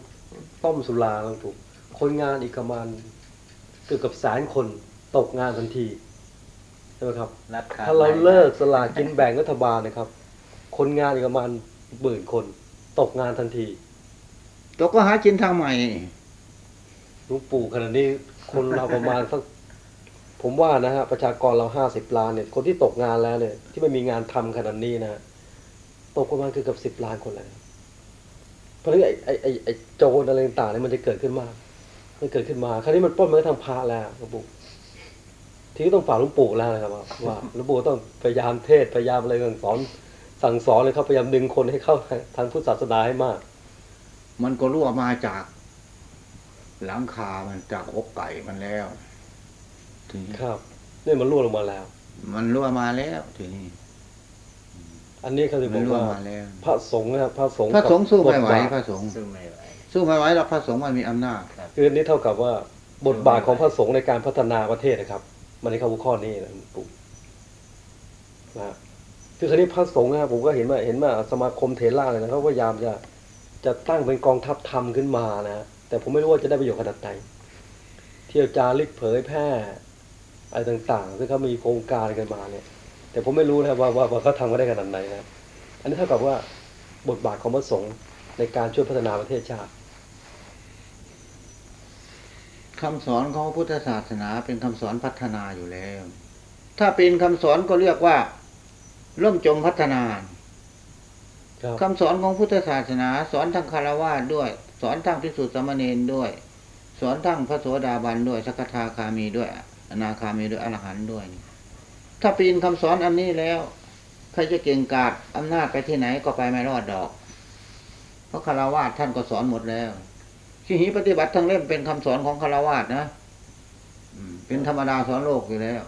ต้มสุราหลวงปู่คนงานอีกประมาณเกือบกับแสนคนตกงานทันที ช่ไหมครับ รัดขถ้าเราเลิกสลากกินแบ่งรัฐบาลนะครับ คนงานอีกประมาณหมื่นคน ตกงานทันทีตัวก็หากินทางใหม่ หลวงปู่ขณะนี้คนเราประมาณสักผมว่านะฮะประชากรเราห้าสิบล้านเนี่ย คนที่ตกงานแล้วเนี่ย ที่ไม่มีงานทำขนาดนี้นะฮะตกประมาณเกือบสิบล้านคนแล้วเพราะฉะนั้นไอ้ไอ้ไอ้ไอ้โจรอะไรต่างๆเนี่ยมันจะเกิดขึ้นมากมันเกิดขึ้นมา คราวนี้มันปล้นมาทางพระแล้วหลวงปู่ ทีนี้ต้องฝากหลวงปู่แล้วนะครับว่าว่าหลวงปู่ต้องพยายามเทศน์พยายามอะไรสั่งสอน สั่งสอนเลยครับพยายามดึงคนให้เข้าทางพุทธศาสนาให้มาก มันก็รั่วมาจาก หลังคามันจากอกไก่มันแล้วทีนี้ครับเนี่ยมันรั่วลงมาแล้ว มันรั่วมาแล้วทีนี้อันนี้เขาจะบมัอนกรั่วว่ามาแล้วพระสงฆ์นะครับพระสงฆ์พระสงฆ์สู้ไม่ไหวกับบทบาทพระสงฆ์สู้ไม่ไหวสู้ไม่ไหวแล้วพระสงฆ์มันมีอำนาจคืออันนี้เท่ากับว่าบทบาทของพระสงฆ์ในการพัฒนาประเทศนะครับ มันในเข้าหัวข้อนี้นะหลวงปู่นะคือคราวนี้พระสงฆ์นะครับผมก็เห็นว่าเห็นว่าสมาคมเทล่าเนี่ยนะเขาพยายามจะจะตั้งเป็นกองทัพธรรมขึ้นมานะแต่ผมไม่รู้ว่าจะได้ประโยชน์ขนาดไหนเที่ยวจาริกเผยแพร่อะไรต่างๆ ซึ่งเขามีโครงการกันมาเนี่ย แต่ผมไม่รู้นะว่าว่าว่าเขาทำกันได้ขนาดไหนนะ อันนี้เท่ากับว่าบทบาทของพระสงฆ์ในการช่วยพัฒนาประเทศชาติ คำสอนของพระพุทธศาสนาเป็นคำสอนพัฒนาอยู่แล้ว ถ้าเป็นคำสอนก็เรียกว่าล่มจมพัฒนาครับคำสอนของพุทธศาสนา สอนทั้งคารวะด้วย สอนทั้งพิสุทธิสามเณรด้วย สอนทั้งพระโสดาบันด้วยสกทาคามีด้วยอนาคามีด้วยอรหันต์ด้วย ถ้าปีนคำสอนอันนี้แล้วใครจะเก่งกาจอำนาจไปที่ไหนก็ไปไม่รอดดอก เพราะคารวะท่านก็สอนหมดแล้ว ขีหีปฏิบัติทั้งเล่มเป็นคำสอนของคารวะนะเป็นธรรมดาสอนโลกอยู่แล้ว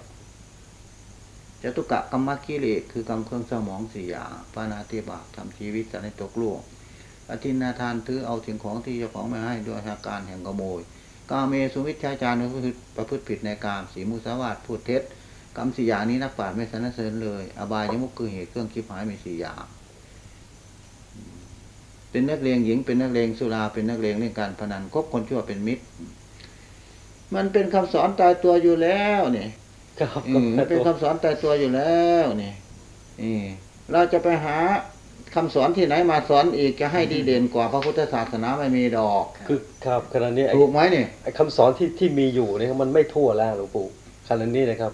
จตุกะกรรมกิเลสคือกรรมเครื่องสมองสี่อย่างปานาติบาตทำชีวิตจะให้ตกล่วงอธินาทานถือเอาสิ่งของที่เจ้าของไม่ให้ด้วยอาการแห่งขโมยกาเมสุวิชฌาจารก็คือประพฤติผิดในกามสีมุสาวาทพูดเท็จกรรมสี่อย่างนี้นักปราชญ์ไม่สรรเสริญเลย อบายยมุกคือเหตุเครื่องคิดหายมีสี่อย่าง เป็นนักเลงหญิง เป็นนักเลงสุรา เป็นนักเลงเล่นการพนันคบคนชั่วเป็นมิตร มันเป็นคำสอนตายตัวอยู่แล้วเนี่ยครับอืมมันเป็นคำสอนตายตัวอยู่แล้วนี่นี่เราจะไปหาคำสอนที่ไหนมาสอนอีกจะให้ดีเด่นกว่าพระพุทธศาสนาไม่มีดอก คือครับขณะนี้ไอ้ถูกไหมนี่ไอ้คำสอนที่ที่มีอยู่เนี่ยมันไม่ทั่วแล้วหลวงปู่ขณะนี้นะครับ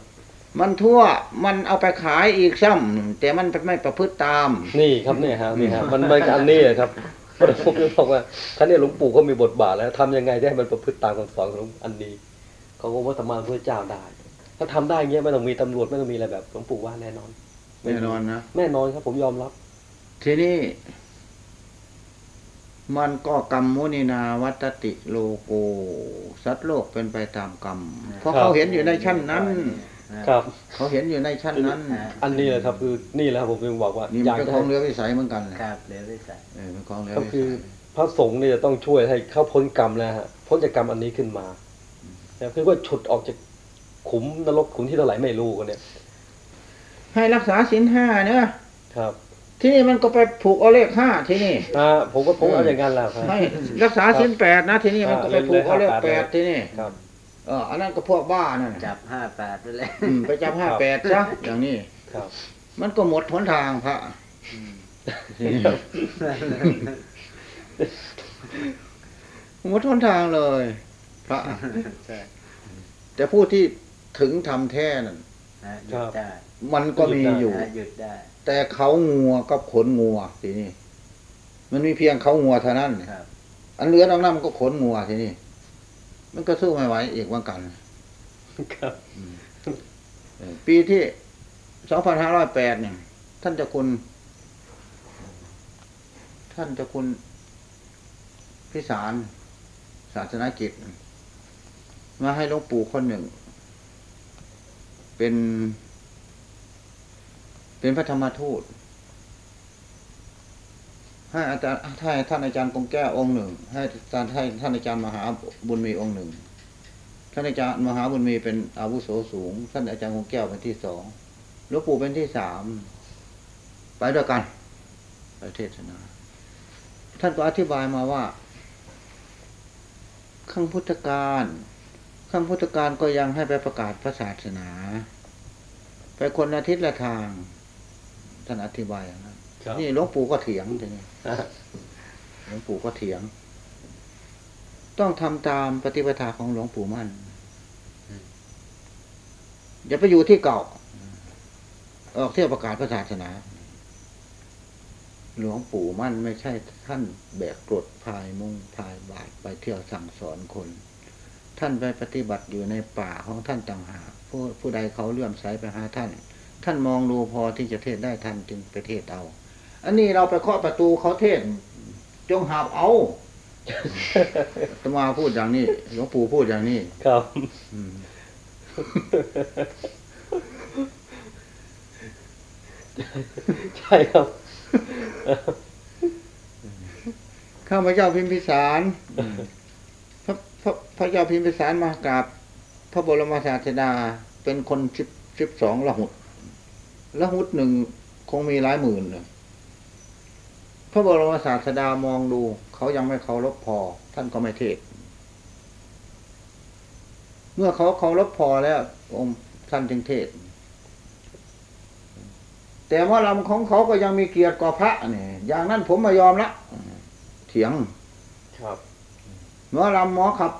มันทั่วมันเอาไปขายอีกซ้ำแต่มันไม่ประพฤติตาม นี่ครับเนี่ยฮะนี่ฮะมันมันอันนี้แหละครับผมจะบอกว่าท่านเนี่ยหลวงปู่ก็มีบทบาทแล้วทำยังไงได้ให้มันประพฤติตามคำสอนของอันนี้เขาก็ว่าธรรมะพระเจ้าได้ ถ้าทำได้เงี้ยไม่ต้องมีตำรวจไม่ต้องมีอะไรแบบหลวงปู่ว่าแน่นอนแน่นอนนะแน่นอนครับ ผมยอมรับ ทีนี้ มันก็กรรมมุนินาวัตติโลโกสัตว์โลกเป็นไปตามกรรมเพราะเขาเห็นอยู่ในชั้นนั้น ครับ เขาเห็นอยู่ในชั้นนั้นอันนี้แหละครับคือนี่แหละครับผมจึงบอกว่านี่อมันยากเป็นจะของให้เหลือวิสัยเหมือนกันครับเดี๋ยวได้ใส่เออเป็นของเหลือก็วิคือสัยพระสงฆ์เนี่ยจะต้องช่วยให้เขาพ้นกรรมแล้วฮะพ้นจากกรรมอันนี้ขึ้นมาแต่คือว่าฉุดออกจากขุมนรกขุมที่เท่าไหร่ไม่รู้กันเนี่ย ให้รักษาศีลห้าเนอะครับ ที่นี่มันก็ไปผูกเอาเลขห้าที่นี่อ่าผมก็ผมเอาอย่างนั้นแหละครับให้รักษาศีลแปดนะที่นี่มันก็ไปผูกเอาเลขแปดที่นี่ครับ เอออันนั้นก็พวกบ้านั่นน่ะจับห้าแปดไปเลยอืมไปจับห้าแปดซะอย่างนี้ ครับ มันก็หมดหนทางพระ หมดหนทางเลย พระ ใช่แต่ผู้ที่ถึงทำแท้นั่นนะหยุดได้มันก็มีอยู่ นะหยุดได้แต่เขางัวกับขนงัวทีนี่มันมีเพียงเขางัวเท่านั้น ครับ อันเหลือนอกนั้นมันก็ขนงัวทีนี่ มันก็สู้ไม่ไหวอีกว่ากัน ครับเออปีที่สองพันห้าร้อยแปดเนี่ย ท่านเจะคุณ ท่านเจะคุณพิสารศาสนากิจ มาให้หลวงปู่คนหนึ่ง เป็น เป็นพระธรรมทูต ให้อาจารย์ให้ท่านอาจารย์กงแก้วองค์หนึ่ง ให้ท่านให้ท่านอาจารย์มหาบุญมีองค์หนึ่ง ท่านอาจารย์มหาบุญมีเป็นอาวุโสสูง ท่านอาจารย์คงแก้วเป็นที่สองหลวงปู่เป็นที่สามไปด้วยกันไปเทศนา ท่านก็อธิบายมาว่าข้างพุทธการข้างพุทธการก็ยังให้ไปประกาศพระศาสนา ไปคนอาทิตย์ละทาง ท่านอธิบายอย่างนั้นครับนี่หลวงปู่ก็เถียงทีนี้อ่า หลวงปู่ก็เถียง ต้องทำตามปฏิปทาของหลวงปู่มั่นอย่าไปอยู่ที่เก่า ออกเที่ยวประกาศพระศาสนา หลวงปู่มั่นไม่ใช่ท่านแบกกรดพายมุงพายบาทไปเที่ยวสั่งสอนคน ท่านไปปฏิบัติอยู่ในป่าของท่านต่างหากผู้ผู้ใดเขาเลื่อมใสไปหาท่าน ท่านมองดูพอที่จะเทศได้ท่านจึงไปเทศเอา อันนี้เราไปเคาะประตูเขาเทศจงหาบเอาตมาพูดอย่างนี้หลวงปู่พูดอย่างนี้ครับอืมใช่ครับข้าพเจ้าพิมพิสารพระพระพระเจ้าพิมพิสารมากราบพระบรมศาสดาเป็นคนสิบสิบสองละหุดละหุดหนึ่งคงมีหลายหมื่นเลย พระบรมศาสดามองดู เขายังไม่เคารพพอ ท่านก็ไม่เทศ เมื่อเขาเคารพพอแล้ว องค์ท่านจึงเทศ แต่ว่าลำของเขาก็ยังมีเกียรติกว่าพระเนี่ยอย่างนั้นผมไม่ยอมละเถียงครับหมอลำหมอขับ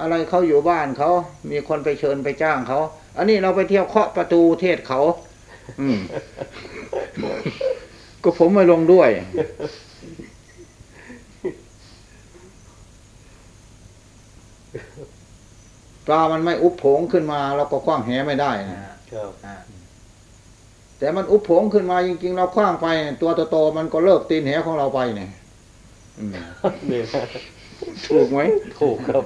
อะไรเขาอยู่บ้านเขา มีคนไปเชิญไปจ้างเขา อันนี้เราไปเที่ยวเคาะประตูเทศเขา อืม ก็ผมไม่ลงด้วย ปลามันไม่อุบโผงขึ้นมาเราก็คว้างแหไม่ได้นะครับอ่าแต่มันอุบโผงขึ้นมาจริงๆ เราคว้างไป ตัวโตๆมันก็เลิกตีนแหของเราไปเนี่ยอืมนี่นะถูกไหมถูกครับ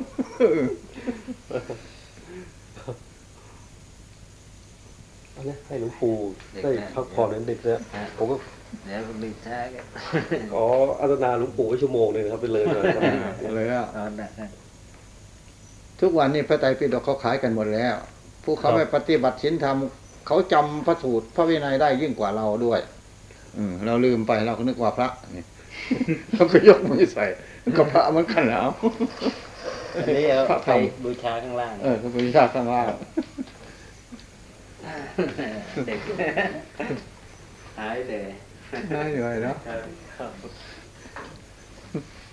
เอาละให้หลวงปู่ได้พักผ่อนเด็กๆแล้วฮะผมก็ เดี๋ยวดึงช้ากันอ๋ออาตนาหลวงปู่ไว้ชั่วโมงหนึงนะครับไปเลยหน่อยครับเลยอะเอานะทุกวันนี้พระไตรปิฎกเขาขายกันหมดแล้ว ผู้เขาครับไม่ปฏิบัติศีลธรรมเขาจำพระสูตรพระวินัยได้ยิ่งกว่าเราด้วย อืมเราลืมไปเราก็นึกว่าพระนี่เขาก็ยกมือใส่ก็พระเหมันกันแล้วอันนี้เอาพระไปธรรมบูชาข้างล่าง เออก็เป็นวิชาข้างล่างเด็กหายเลย 何が偉い。